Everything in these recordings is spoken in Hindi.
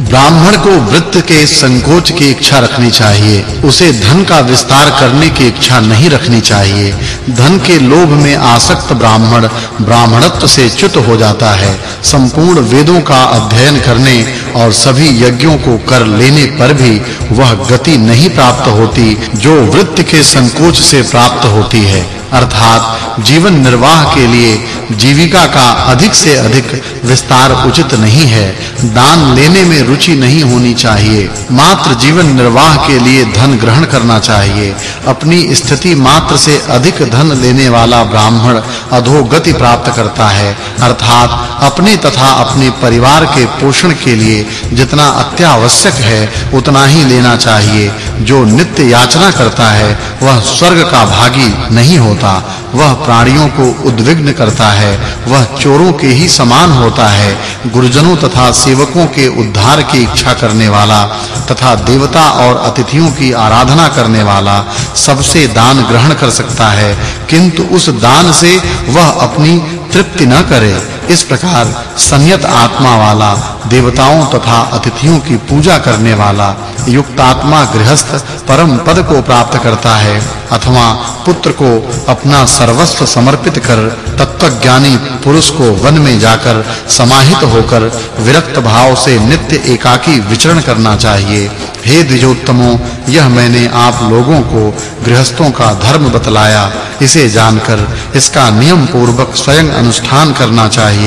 ब्राह्मण को वृत्त के संकोच की इच्छा रखनी चाहिए। उसे धन का विस्तार करने की इच्छा नहीं रखनी चाहिए। धन के लोभ में आसक्त ब्राह्मण ब्राह्मणत्व से च्युत हो जाता है। संपूर्ण वेदों का अध्ययन करने और सभी यज्ञों को कर लेने पर भी वह गति नहीं प्राप्त होती, जो वृत्त के संकोच से प्राप्त होती है। अर्थात जीवन निर्वाह के लिए जीविका का अधिक से अधिक विस्तार उचित नहीं है। दान लेने में रुचि नहीं होनी चाहिए। मात्र जीवन निर्वाह के लिए धन ग्रहण करना चाहिए। अपनी स्थिति मात्र से अधिक धन लेने वाला ब्राह्मण अधोगति प्राप्त करता है। अर्थात अपने तथा अपने परिवार के पोषण के लिए जितना अत्यावश्यक है, उतना ही लेना चाहिए। जो नित्य याचना करता है, वह स्वर्ग का भागी नहीं होता। वह प्राणियों को उद्विग्न करता है, वह चोरों के ही समान होता है, गुरुजनों तथा सेवकों के उद्धार की इच्छा करने वाला तथा देवता और अतिथियों की आराधना करने वाला सबसे दान ग्रहण कर सकता है, किंतु उस दान से वह अपनी तृप्ति न करे। इस प्रकार संयत आत्मा वाला, देवताओं तथा अतिथियों की पूजा करने वाला युक्त आत्मा गृहस्थ परम पद को प्राप्त करता है अथवा पुत्र को अपना सर्वस्व समर्पित कर तत्वज्ञानी पुरुष को वन में जाकर समाहित होकर विरक्त भाव से नित्य एकाकी विचरण करना चाहिए। हे द्विजोत्तमों, यह मैंने आप लोगों को गृहस्थों का धर्म बतलाया। इसे जानकर इसका नियम पूर्वक स्वयं अनुष्ठान करना चाहिए।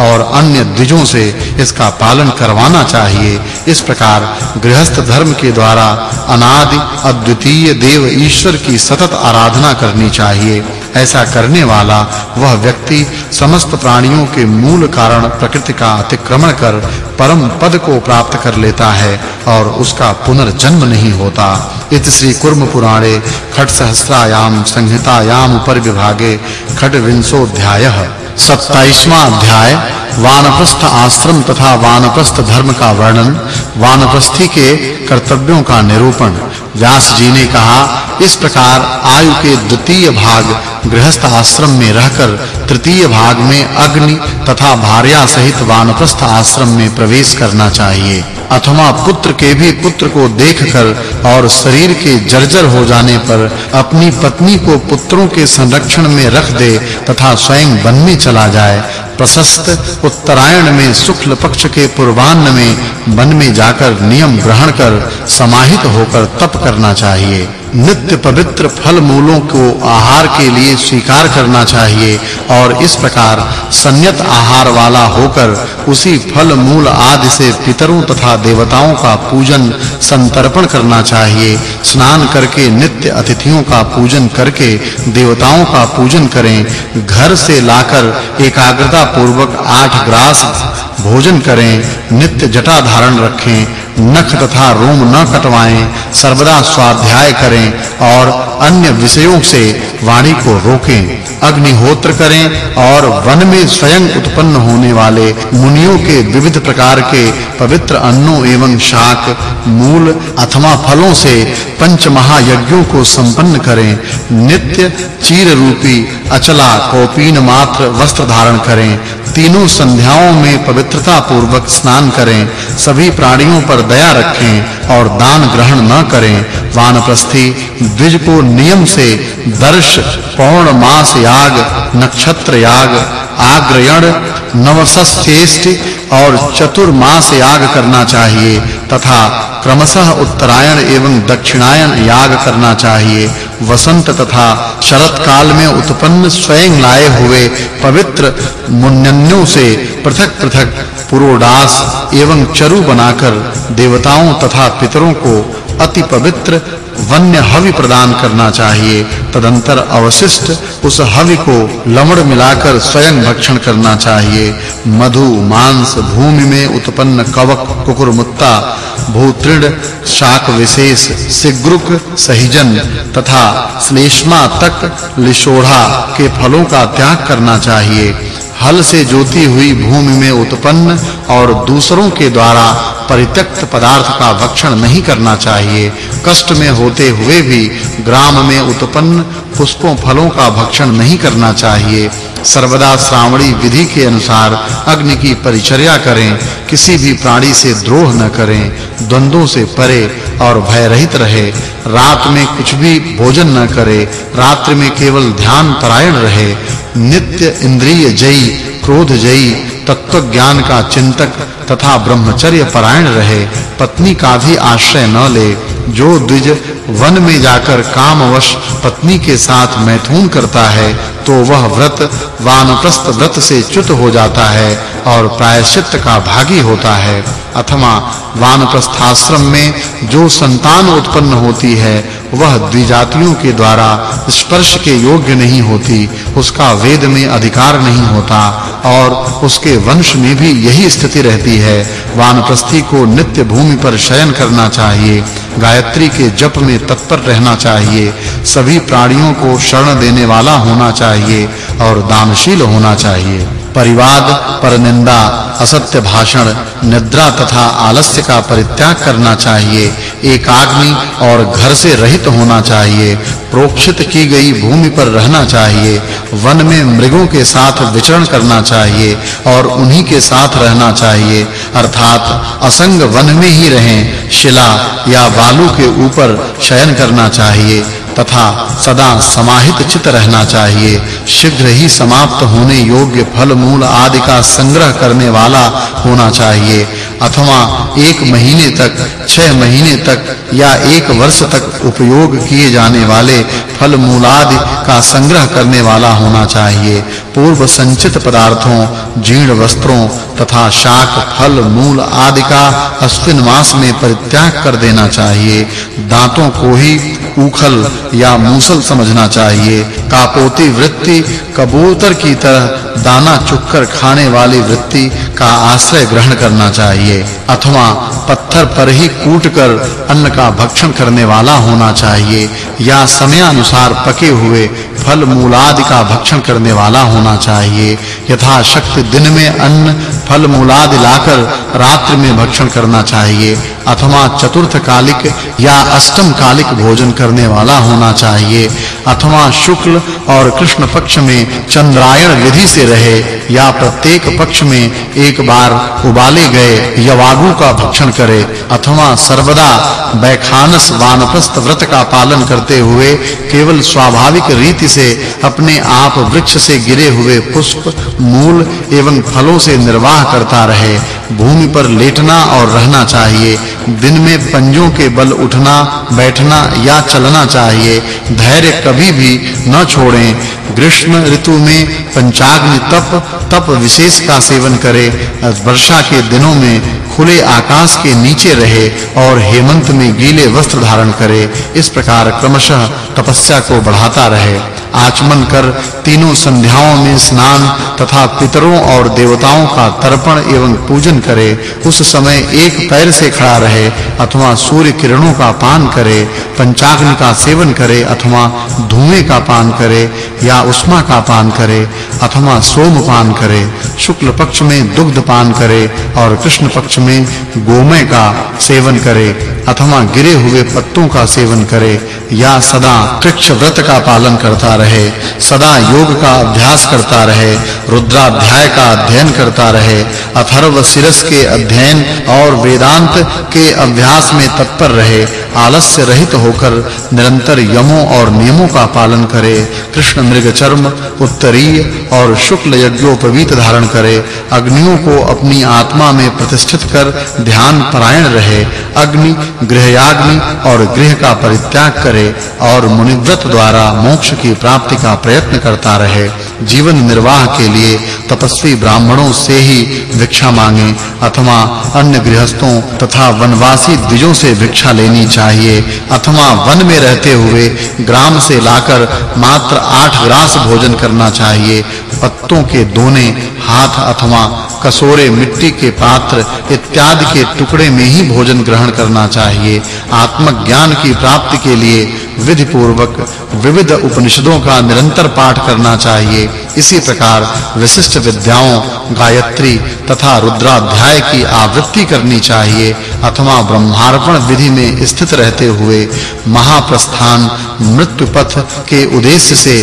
और अन्य द्विजों से इसका पालन करवाना चाहिए। इस प्रकार गृहस्थ धर्म के द्वारा अनादि अद्वितीय देव ईश्वर की सतत आराधना करनी चाहिए। ऐसा करने वाला वह व्यक्ति समस्त प्राणियों के मूल कारण प्रकृति का अतिक्रमण कर परम पद को प्राप्त कर लेता है और उसका पुनर्जन्म नहीं होता। इत श्री कुर्म पुराणे खट सहस्रायाम संहितायाम पर विभागे खट विंशोध्यायः 27वां अध्याय, वानप्रस्थ आश्रम तथा वानप्रस्थ धर्म का वर्णन, वानप्रस्थी के कर्तव्यों का निरूपण। व्यास जी ने कहा, इस प्रकार आयु के द्वितीय भाग गृहस्थ आश्रम में रहकर तृतीय भाग में अग्नि तथा भार्या सहित वानप्रस्थ आश्रम में प्रवेश करना चाहिए। अथवा पुत्र के भी पुत्र को देखकर और शरीर के जर्जर हो जाने पर अपनी पत्नी को पुत्रों के संरक्षण में रख दे तथा स्वयं वन में चला जाए प्रशस्त उत्तरायण में शुक्ल पक्ष के पूर्वान्न में वन में जाकर नियम ग्रहण कर, समाहित होकर तप करना चाहिए। नित्य पवित्र फल मूलों को आहार के लिए स्वीकार करना चाहिए और इस प्रकार संयत आहार वाला होकर उसी फल मूल आदि से पितरों तथा देवताओं का पूजन संतर्पण करना चाहिए। स्नान करके नित्य अतिथियों का पूजन करके देवताओं का पूजन करें। घर से लाकर एकाग्रता पूर्वक आठ ग्रास भोजन करें नित्य जटा धारण रखें नख तथा रोम न कटवाएँ, सर्वदा स्वाध्याय करें और अन्य विषयों से वाणी को रोकें, अग्निहोत्र करें और वन में स्वयं उत्पन्न होने वाले मुनियों के विविध प्रकार के पवित्र अन्नों एवं शाक, मूल अथवा फलों से पंच महायज्ञों को संपन्न करें, नित्य चीर रूपी अचला कौपीन मात्र वस्त्र धारण करें तीनों संध्याओं में पवित्रता पूर्वक स्नान करें, सभी प्राणियों पर दया रखें और दान ग्रहण न करें। वानप्रस्थी द्विज को नियम से दर्श पौर्ण मास याग, नक्षत्र याग, आग्रयण, नवसस्येष्टि और चतुर्मास याग करना चाहिए तथा क्रमशः उत्तरायण एवं दक्षिणायन याग करना चाहिए। वसंत तथा शरत काल में उत्पन्न स्वयं लाए हुए पवित्र मुन्यन्यों से पृथक-पृथक पुरोडास एवं चरु बनाकर देवताओं तथा पितरों को अति पवित्र वन्य हवि प्रदान करना चाहिए। तदंतर अवशिष्ट उस हवि को लमड़ मिलाकर स्वयं भक्षण करना चाहिए। मधु, मांस, भूमि में उत्पन्न कवक कुकुरमुत्ता भूतृड शाक विशेष सिग्रुक सहिजन तथा श्लेष्मा तक लिशोढ़ा के फलों का त्याग करना चाहिए। हल से जोती हुई भूमि में उत्पन्न और दूसरों के द्वारा परित्यक्त पदार्थ का भक्षण नहीं करना चाहिए। कष्ट में होते हुए भी ग्राम में उत्पन्न पुष्पों फलों का भक्षण नहीं करना चाहिए। सर्वदा श्रावणी विधि के अनुसार अग्नि की परिचर्या करें, किसी भी प्राणी से द्रोह न करें, द्वंद्वों से परे और भय रहित रहे, रात में कुछ भी भोजन न करे, रात्रि में केवल ध्यान परायण रहे, नित्य इंद्रिय जयी, क्रोध जयी तत्व ज्ञान का चिंतक तथा ब्रह्मचर्य परायण रहे, पत्नी का भी आश्रय न ले, जो द्विज वन में जाकर कामवश पत्नी के साथ मैथुन करता है तो वह व्रत वानप्रस्थ व्रत से च्युत हो जाता है और प्रायश्चित का भागी होता है। अथवा वानप्रस्थाश्रम में जो संतान उत्पन्न होती है, वह द्विजातियों के द्वारा स्पर्श के योग्य नहीं होती, उसका वेद में अधिकार नहीं होता, और उसके वंश में भी यही स्थिति रहती है। वानप्रस्थी को नित्य भूमि पर शयन करना चाहिए। गायत्री के जप में तत्पर रहना चाहिए। सभी प्राणियों को शरण देने वाला होना चाहिए और दानशील होना चाहिए। परिवाद, परनिंदा, असत्य भाषण, निद्रा तथा आलस्य का परित्याग करना चाहिए, एकाग्नि और घर से रहित होना चाहिए, प्रोक्षित की गई भूमि पर रहना चाहिए, वन में मृगों के साथ विचरण करना चाहिए और उन्हीं के साथ रहना चाहिए, अर्थात असंग वन में ही रहें, शिला या बालू के ऊपर शयन करना चाहिए। तथा सदा समाहित चित रहना चाहिए। शीघ्र ही समाप्त होने योग्य फल मूल आदि का संग्रह करने वाला होना चाहिए। अथवा एक महीने तक, छह महीने तक या एक वर्ष तक उपयोग किए जाने वाले फल मूलादि का संग्रह करने वाला होना चाहिए। पूर्व संचित पदार्थों, जीर्ण वस्त्रों तथा शाक, फल, मूल आदि का अश्विन मास में परित्याग कर देना चाहिए। दांतों को ही उखल या मूसल समझना चाहिए। कापोती वृत्ति, कबूतर की तरह दाना चुककर खाने वाली वृत्ति का आश्रय ग्रहण करना चाहिए। अथवा पत्थर पर ही कूटकर अन्न का भक्षण करने वाला होना चाहिए या समयानुसार पके हुए फल मूलादि का भक्षण करने वाला होना चाहिए। यथा शक्ति दिन में अन्न, फल मूलादि लाकर रात्रि में भक्षण करना चाहिए। अथवा चतुर्थ कालिक या अष्टम कालिक भोजन करने वाला होना चाहिए। अथवा शुक्ल और कृष्ण पक्ष में चंद्रायण विधि से रहे या प्रत्येक पक्ष में एक बार उबाले गए यवागु का भक्षण करे। अथवा सर्वदा बैखानस वानप्रस्थ व्रत का पालन करते हुए केवल स्वाभाविक रीति से अपने आप वृक्ष से गिरे हुए पुष्प, मूल एवं फलों से निर्वाह करता रहे। भूमि पर लेटना और रहना चाहिए। दिन में पंजों के बल उठना, बैठना या चलना चाहिए। धैर्य कभी भी न छोड़ें। ग्रीष्म ऋतु में पंचाग्नि तप तप विशेष का सेवन करें। वर्षा के दिनों में खुले आकाश के नीचे रहे और हेमंत में गीले वस्त्र धारण करे। इस प्रकार क्रमशः तपस्या को बढ़ाता रहे। आचमन कर तीनों संध्याओं में स्नान तथा पितरों और देवताओं का तर्पण एवं पूजन करे, उस समय एक पैर से खड़ा रहे, अथवा सूर्य किरणों का पान करे, पंचाग्नि का सेवन करे, अथवा धुएँ का पान करे या उष्मा का पान करे, अथवा सोम पान करे, शुक्ल पक्ष में दुग्ध पान करे और कृष्ण पक्ष में गोमय का सेवन करे, अथवा गिरे हुए पत्तों का सेवन करे या सदा कृक्ष व्रत का पालन करता रहे, सदा योग का अभ्यास करता रहे, रुद्राध्याय का अध्ययन करता रहे, अथर्व शिरस के अध्ययन और वेदांत के अभ्यास में तत्पर रहे आलस्य रहित होकर निरंतर यमों और नियमों का पालन करे, कृष्ण मृग चर्म, उत्तरीय और शुक्ल यज्ञोपवीत धारण करे, अग्नियों को अपनी आत्मा में प्रतिष्ठित कर ध्यान परायण रहे, अग्नि, गृहयाग्नि और गृह का परित्याग करे और मुनिव्रत द्वारा मोक्ष की प्राप्ति का प्रयत्न करता रहे। जीवन निर्वाह के लिए तपस्वी ब्राह्मणों से ही भिक्षा मांगे, अथवा अन्य गृहस्थों तथा वनवासी द्विजों से भिक्षा लेनी चाहिए अथवा वन में रहते हुए ग्राम से लाकर मात्र आठ ग्रास भोजन करना चाहिए। पत्तों के दोने, हाथ अथवा कसोरे, मिट्टी के पात्र इत्यादि के टुकड़े में ही भोजन ग्रहण करना चाहिए। आत्मज्ञान की प्राप्ति के लिए विधि पूर्वक विविध उपनिषदों का निरंतर पाठ करना चाहिए। इसी प्रकार विशिष्ट विद्याओं, गायत्री तथा रुद्राध्याय की आवृत्ति करनी चाहिए, अथवा ब्रह्मार्पण विधि में स्थित रहते हुए महाप्रस्थान मृत्यु पथ के उद्देश्य से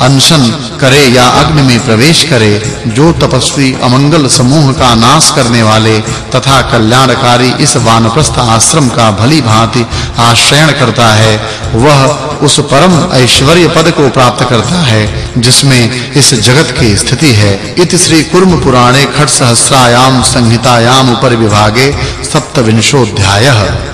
अनशन करे या अग्नि में प्रवेश करे, जो तपस्वी अमंगल समूह का नाश करने वाले तथा कल्याणकारी इस वानप्रस्थ आश्रम का भली भांति आश्रयण करता है, वह उस परम ऐश्वर्य पद को प्राप्त करता है, जिसमें इस जगत की स्थिति है। इति श्री कुर्म पुराणे खट सहस्रायाम संहितायाम उपर विभागे सप्तविंशोऽध्यायः।